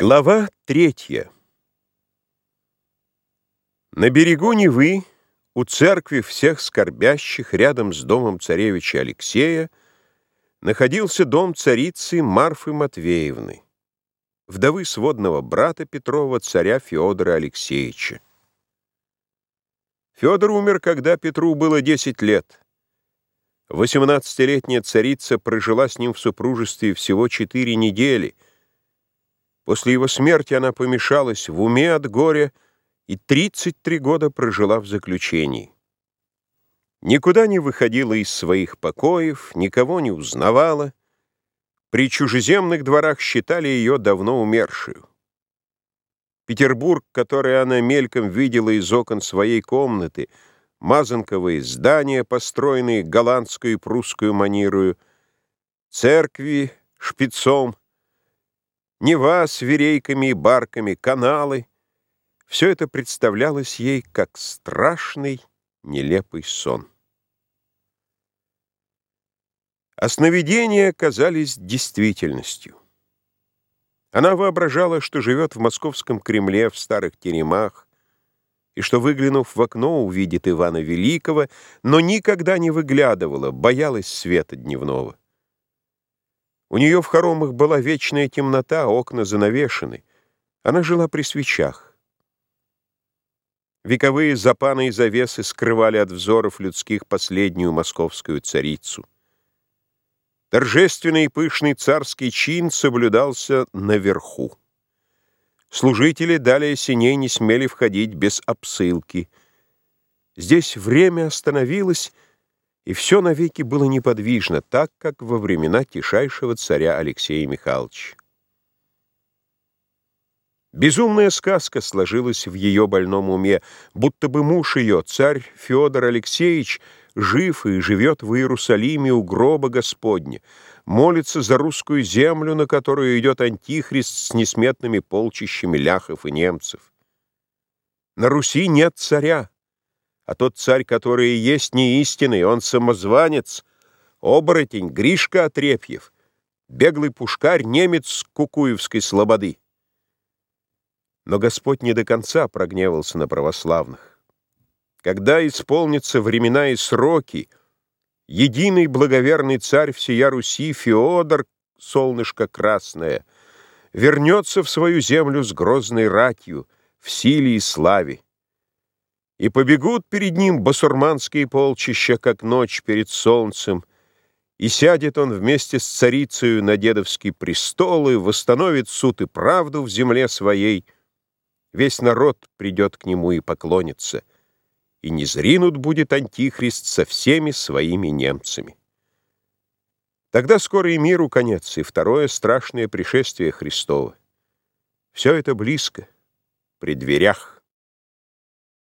Глава третья. На берегу Невы, у церкви всех скорбящих, рядом с домом царевича Алексея, находился дом царицы Марфы Матвеевны, вдовы сводного брата Петрова, царя Феодора Алексеевича. Федор умер, когда Петру было 10 лет. Восемнадцатилетняя царица прожила с ним в супружестве всего четыре недели — После его смерти она помешалась в уме от горя и 33 года прожила в заключении. Никуда не выходила из своих покоев, никого не узнавала. При чужеземных дворах считали ее давно умершую. Петербург, который она мельком видела из окон своей комнаты, мазанковые здания, построенные голландскую и прусскую манерою, церкви шпицом, Нева с верейками и барками, каналы — все это представлялось ей как страшный, нелепый сон. А сновидения казались действительностью. Она воображала, что живет в московском Кремле в старых теремах, и что, выглянув в окно, увидит Ивана Великого, но никогда не выглядывала, боялась света дневного. У нее в хоромах была вечная темнота, окна занавешены. Она жила при свечах. Вековые запаны и завесы скрывали от взоров людских последнюю московскую царицу. Торжественный и пышный царский чин соблюдался наверху. Служители далее синей не смели входить без обсылки. Здесь время остановилось, и все навеки было неподвижно, так, как во времена тишайшего царя Алексея Михайловича. Безумная сказка сложилась в ее больном уме, будто бы муж ее, царь Федор Алексеевич, жив и живет в Иерусалиме у гроба Господня, молится за русскую землю, на которую идет антихрист с несметными полчищами ляхов и немцев. На Руси нет царя, а тот царь, который и есть не истинный, он самозванец, оборотень, Гришка Отрепьев, беглый пушкарь, немец Кукуевской слободы. Но Господь не до конца прогневался на православных. Когда исполнятся времена и сроки, единый благоверный царь всея Руси Феодор, солнышко красное, вернется в свою землю с грозной ратью, в силе и славе. И побегут перед ним басурманские полчища, как ночь перед солнцем, и сядет он вместе с царицею на дедовский престол и восстановит суд и правду в земле своей. Весь народ придет к нему и поклонится, и не зринут будет антихрист со всеми своими немцами. Тогда скоро и миру конец, и второе страшное пришествие Христово. Все это близко, при дверях.